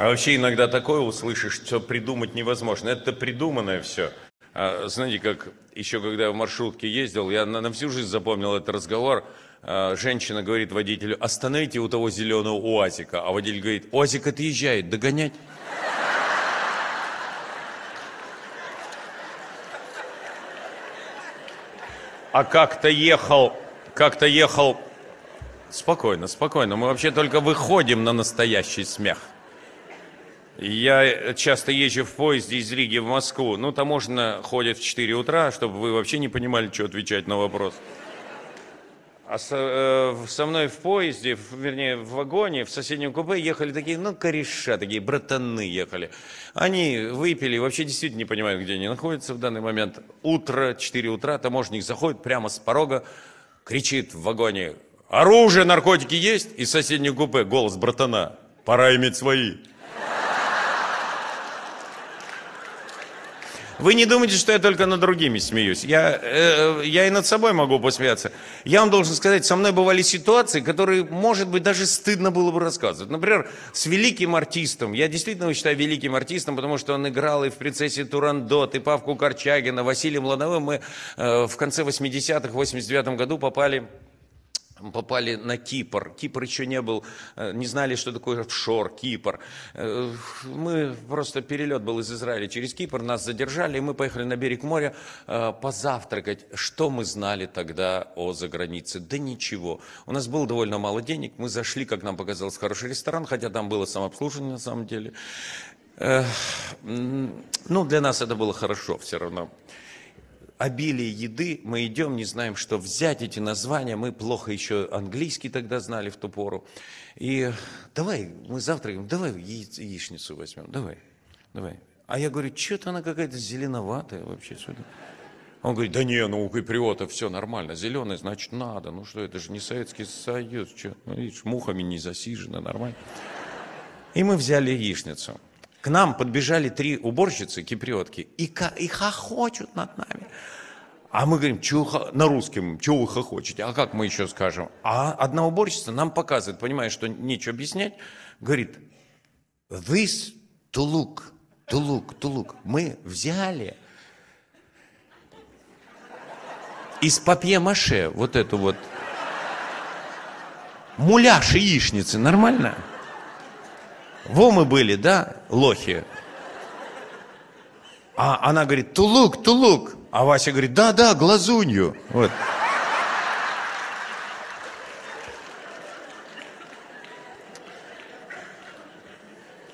А вообще иногда такое услышишь, что придумать невозможно. Это придуманное все. А, знаете, как еще когда я в маршрутке ездил, я на, на всю жизнь запомнил этот разговор. А, женщина говорит водителю, остановите у того зеленого УАЗика. А водитель говорит, УАЗик отъезжает, догонять? А как-то ехал, как-то ехал... Спокойно, спокойно. Мы вообще только выходим на настоящий смех. Я часто езжу в поезде из Риги в Москву. Ну, таможня ходит в 4 утра, чтобы вы вообще не понимали, что отвечать на вопрос. А со, э, со мной в поезде, в, вернее, в вагоне, в соседнем купе ехали такие, ну, кореша, такие братаны ехали. Они выпили, вообще действительно не понимают, где они находятся в данный момент. Утро, 4 утра, таможник заходит прямо с порога, кричит в вагоне, оружие, наркотики есть? И соседнем купе голос братана, пора иметь свои. Вы не думайте, что я только над другими смеюсь. Я, э, я и над собой могу посмеяться. Я вам должен сказать, со мной бывали ситуации, которые, может быть, даже стыдно было бы рассказывать. Например, с великим артистом. Я действительно его считаю великим артистом, потому что он играл и в «Принцессе Турандот», и Павку Корчагина, Василием Лановым. Мы э, в конце 80-х, в 89 году попали попали на Кипр. Кипр еще не был, э, не знали, что такое офшор, Кипр. Э, мы просто перелет был из Израиля через Кипр, нас задержали, и мы поехали на берег моря э, позавтракать. Что мы знали тогда о загранице? Да ничего. У нас было довольно мало денег, мы зашли, как нам показалось, в хороший ресторан, хотя там было самообслуживание на самом деле. Ну, для нас это было хорошо все равно обилие еды, мы идем, не знаем, что взять эти названия, мы плохо еще английский тогда знали в ту пору. И давай, мы завтра, давай яиц, яичницу возьмем, давай, давай. А я говорю, что-то она какая-то зеленоватая вообще. Сюда. Он говорит, да не, ну у киприота все нормально, зеленый, значит, надо. Ну что, это же не Советский Союз, что, ну, видишь, мухами не засижено, нормально. И мы взяли яичницу. К нам подбежали три уборщицы, киприотки, и, и хохочут над нами. А мы говорим, чё, на русском, чего вы хохочете? А как мы еще скажем? А одна уборщица нам показывает, понимая, что нечего объяснять, говорит, this look, to look. Мы взяли из папье-маше вот эту вот муляж яичницы, нормально? Во мы были, да, лохи? А она говорит, тулук, тулук. А Вася говорит, да-да, глазунью. Вот.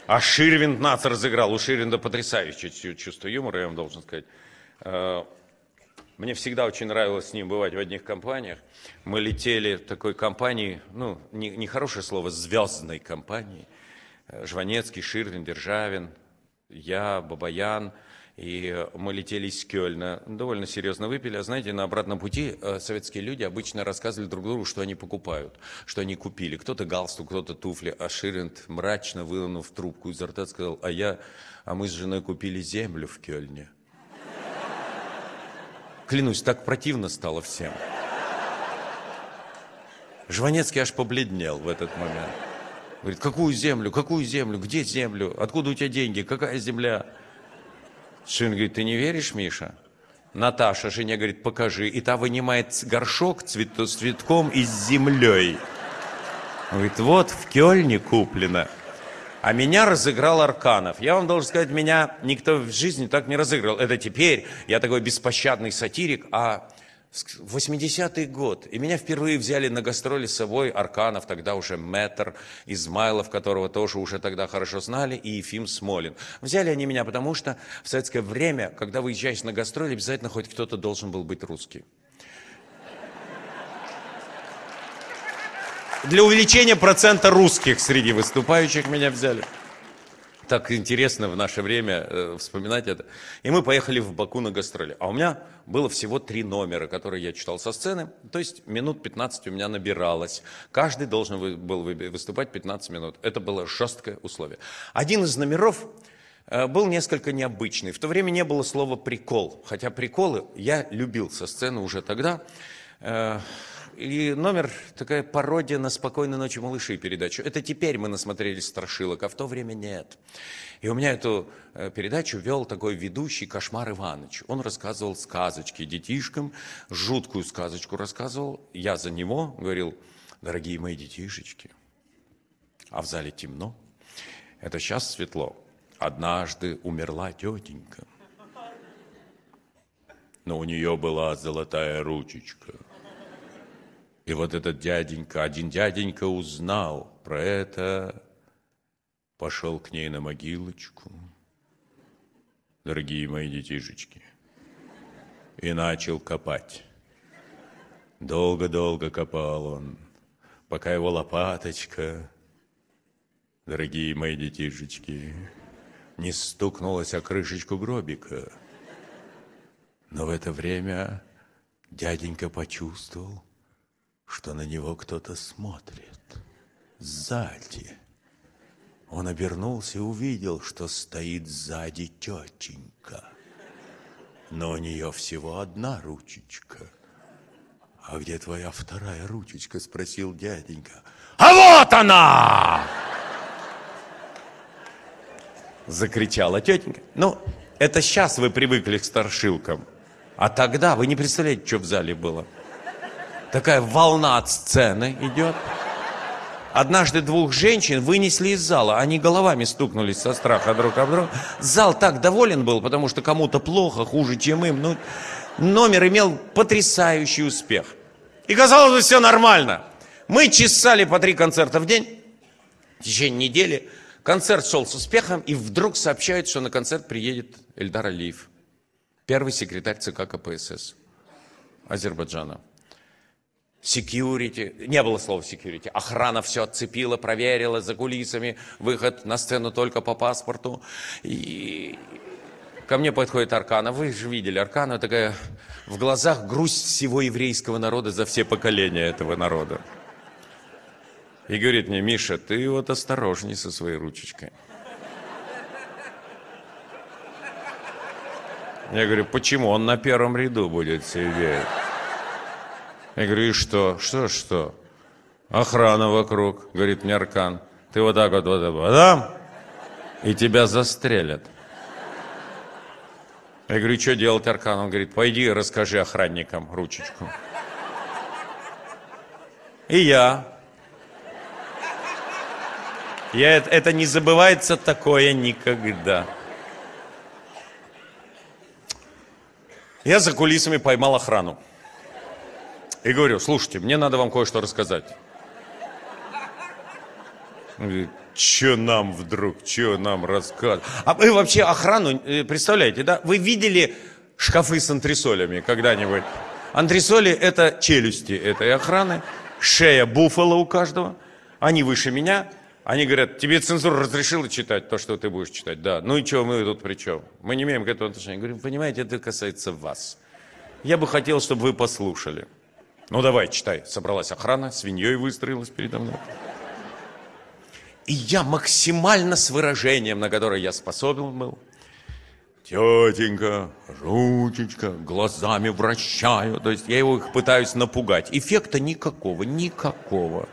А Ширвинд нас разыграл. У Ширвинда потрясающее чувство юмора, я вам должен сказать. Э, мне всегда очень нравилось с ним бывать в одних компаниях. Мы летели в такой компании, ну, нехорошее не слово, звездной компании. Жванецкий, Ширвин, Державин, я, Бабаян – и мы летели из Кёльна, довольно серьезно выпили. А знаете, на обратном пути э, советские люди обычно рассказывали друг другу, что они покупают, что они купили. Кто-то галстук, кто-то туфли. А Ширинд, мрачно вынув трубку изо рта, сказал, а я, а мы с женой купили землю в Кёльне. Клянусь, так противно стало всем. Жванецкий аж побледнел в этот момент. Говорит, какую землю, какую землю, где землю, откуда у тебя деньги, какая земля? Сын говорит, ты не веришь, Миша? Наташа жене говорит, покажи. И та вынимает горшок цвет, с цветком и с землей. говорит, вот в Кёльне куплено. А меня разыграл Арканов. Я вам должен сказать, меня никто в жизни так не разыграл. Это теперь я такой беспощадный сатирик, а 80-й год, и меня впервые взяли на гастроли с собой Арканов, тогда уже Мэтр, Измайлов, которого тоже уже тогда хорошо знали, и Ефим Смолин. Взяли они меня, потому что в советское время, когда выезжаешь на гастроли, обязательно хоть кто-то должен был быть русский. Для увеличения процента русских среди выступающих меня взяли. Так интересно в наше время э, вспоминать это. И мы поехали в Баку на гастроли. А у меня было всего три номера, которые я читал со сцены. То есть минут 15 у меня набиралось. Каждый должен был выступать 15 минут. Это было жесткое условие. Один из номеров э, был несколько необычный. В то время не было слова «прикол». Хотя приколы я любил со сцены уже тогда. Э, и номер такая пародия на «Спокойной ночи, малыши» передачу. Это теперь мы насмотрелись страшилок, а в то время нет. И у меня эту э, передачу вел такой ведущий Кошмар Иванович. Он рассказывал сказочки детишкам, жуткую сказочку рассказывал. Я за него говорил, дорогие мои детишечки, а в зале темно. Это сейчас светло. Однажды умерла тетенька, но у нее была золотая ручечка. И вот этот дяденька, один дяденька узнал про это, пошел к ней на могилочку, дорогие мои детишечки, и начал копать. Долго-долго копал он, пока его лопаточка, дорогие мои детишечки, не стукнулась о крышечку гробика. Но в это время дяденька почувствовал, что на него кто-то смотрит сзади. Он обернулся и увидел, что стоит сзади тетенька. Но у нее всего одна ручечка. «А где твоя вторая ручечка?» – спросил дяденька. «А вот она!» Закричала тетенька. Ну, это сейчас вы привыкли к старшилкам. А тогда вы не представляете, что в зале было. Такая волна от сцены идет. Однажды двух женщин вынесли из зала. Они головами стукнулись со страха друг об друга. Зал так доволен был, потому что кому-то плохо, хуже, чем им. Ну, номер имел потрясающий успех. И казалось бы, все нормально. Мы чесали по три концерта в день в течение недели. Концерт шел с успехом, и вдруг сообщают, что на концерт приедет Эльдар Алиев, первый секретарь ЦК КПСС Азербайджана. Security, не было слова security, охрана все отцепила, проверила за кулисами, выход на сцену только по паспорту. И ко мне подходит Аркана, вы же видели, Аркана такая в глазах грусть всего еврейского народа за все поколения этого народа. И говорит мне, Миша, ты вот осторожней со своей ручечкой. Я говорю, почему? Он на первом ряду будет сидеть. Я говорю, и что? Что, что? Охрана вокруг, говорит мне Аркан. Ты вот так вот, вот, вот, да? И тебя застрелят. Я говорю, что делать, Аркан? Он говорит, пойди расскажи охранникам ручечку. И я. я это, это не забывается такое никогда. Я за кулисами поймал охрану. И говорю, слушайте, мне надо вам кое-что рассказать. Что нам вдруг, что нам рассказывать? А вы вообще охрану, э, представляете, да? Вы видели шкафы с антресолями когда-нибудь? Антресоли – это челюсти этой охраны, шея буфала у каждого. Они выше меня. Они говорят, тебе цензура разрешила читать то, что ты будешь читать? Да. Ну и что, мы тут при чем? Мы не имеем к этому отношения. Говорим, понимаете, это касается вас. Я бы хотел, чтобы вы послушали. Ну давай, читай. Собралась охрана, свиньей выстроилась передо мной. И я максимально с выражением, на которое я способен был, тетенька, ручечка, глазами вращаю. То есть я его их пытаюсь напугать. Эффекта никакого, никакого.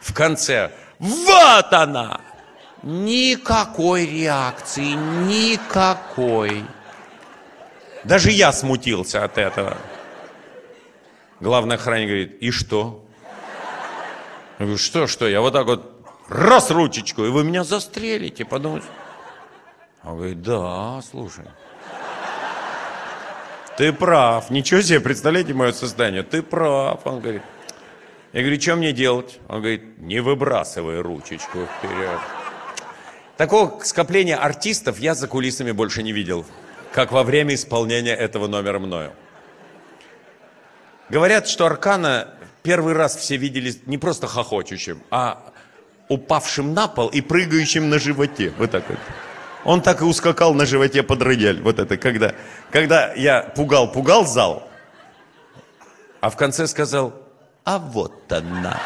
В конце, вот она! Никакой реакции, никакой. Даже я смутился от этого. Главный охранник говорит, и что? Я говорю, что, что? Я вот так вот раз ручечку, и вы меня застрелите, подумайте. Он говорит, да, слушай. Ты прав. Ничего себе, представляете мое состояние? Ты прав. Он говорит. Я говорю, что мне делать? Он говорит, не выбрасывай ручечку вперед. Такого скопления артистов я за кулисами больше не видел, как во время исполнения этого номера мною. Говорят, что Аркана первый раз все видели не просто хохочущим, а упавшим на пол и прыгающим на животе. Вот так вот. Он так и ускакал на животе под рояль. Вот это, когда, когда я пугал-пугал зал, а в конце сказал, а вот она.